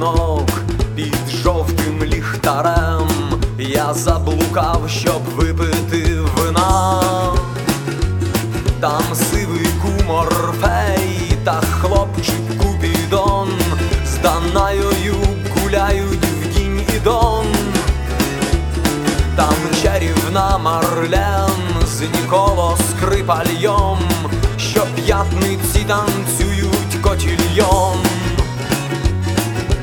жінок під жовтим ліхтарем, я заблукав, щоб випити вина, там сивий куморфей та хлопчик купідон, з данайою гуляють в дінь і дон, там чарівна марлен з Ніколо скрипальйом, що п'ятниці танцюють котільйом.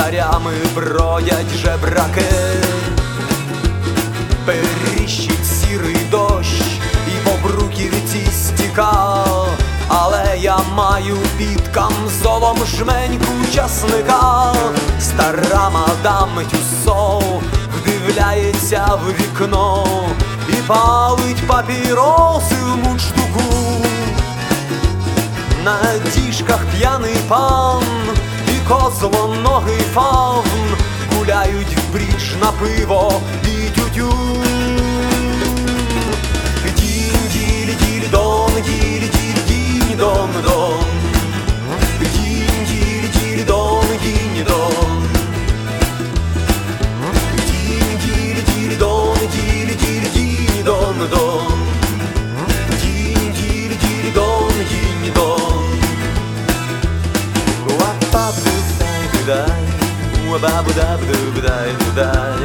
під ліхтарями бродять жебраки, періщить сірий дощ і по бруківці стіка, але я маю під камзолом жменьку часника, стара мадам Тюссо вдивляється в вікно і палить папіроси в мундштуку. На діжках п'яний пан козлоногий фавн гуляють в бріч на пиво і тютю. Дінь, діль, діль, дон, діль, діль, дінь, дон, дон. Дінь, діль, діль, дон, дінь, дон. Дінь, діль, діль, дон, діль, діль, дінь, дон, дон. wabba da ba do ba dai do dai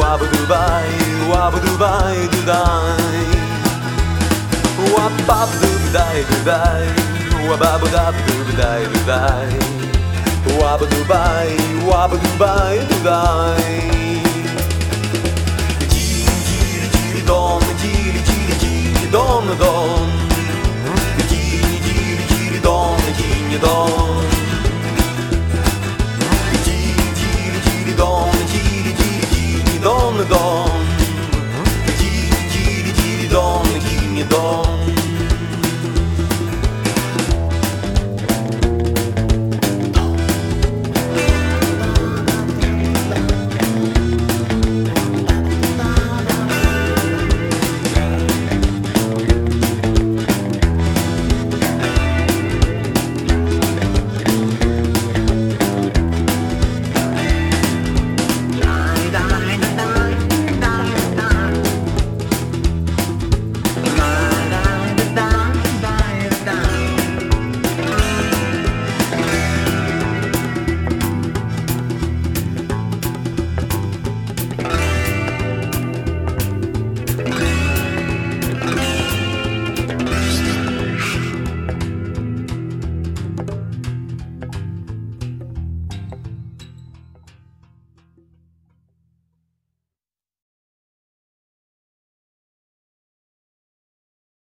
wabba do bai wabba do bai do dai wabba do ba dai do dai wabba da ba do ba dai do dai wabba do bai wabba do bai do dai giri giri giri don giri giri giri don don giri giri giri don giri don dom